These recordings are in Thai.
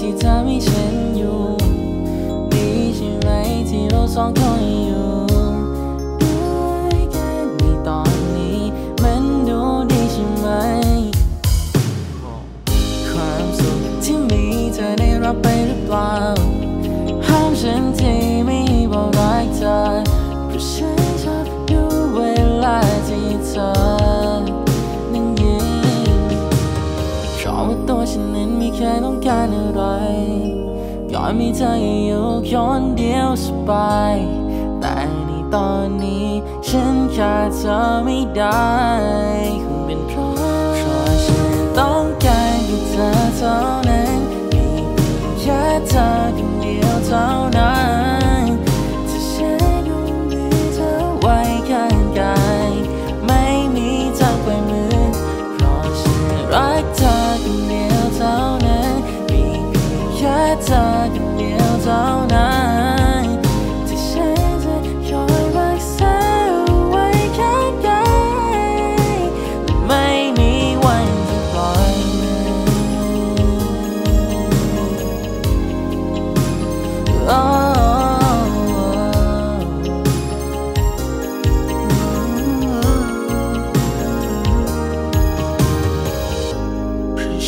ที่เธอไม่ฉันอยู่ดีใช่ไหมที่เราสองคนอยู่ด้วยกันในตอนนี้ มันดูดีใช่ไหม ความสุขที่มีเธอได้รับไปหรือเปล่าห้ามฉันที ฉันนั้นไม่เคยต้องการอะไรย้อนมีเธออยู่คนเดียวสบาย แต่ในตอนนี้ฉันขาดเธอไม่ได้คงเป็นเพราะเพราะฉันต้องการอยู่เธอเท่านั้นมีเพียงแค่เธอคนเดียวเท่านั้น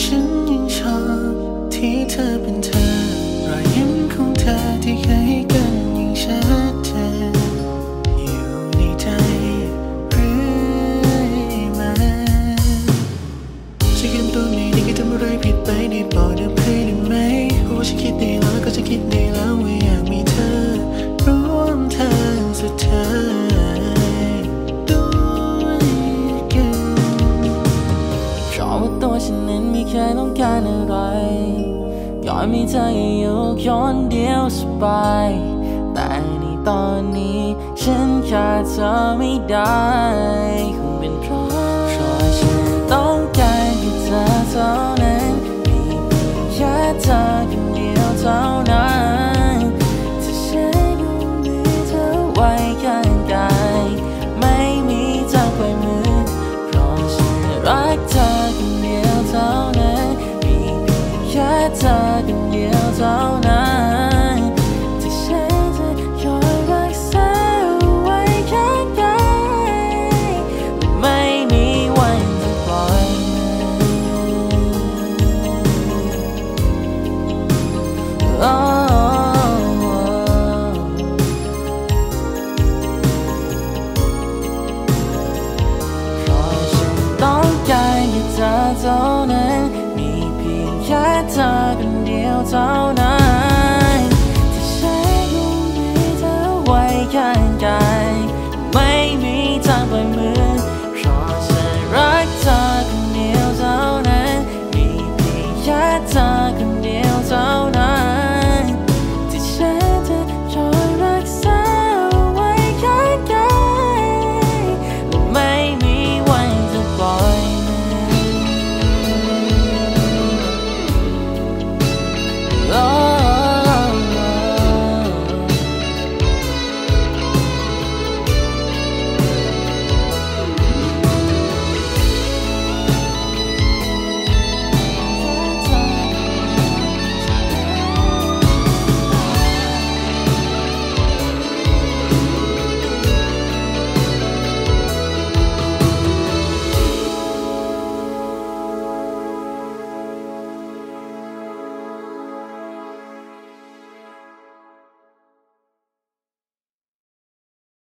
ฉันยังชอบที่เธอเป็นเธอ รอยยิ้มของเธอที่เคยให้กันยังชัดเจนอยู่ในใจเรื่อยมาฉันคิดตัวไม่ดีก็ทำอะไรผิดไปได้บอกเด้เพยได้ไหมเพราะว่าฉันคิดดีแล้วก็จะคิดดีแล้ว มีเธออยู่คนเดียวสบาย แต่ในตอนนี้ ฉันขาดเธอไม่ได้ คงเป็นเพราะ เธอเป็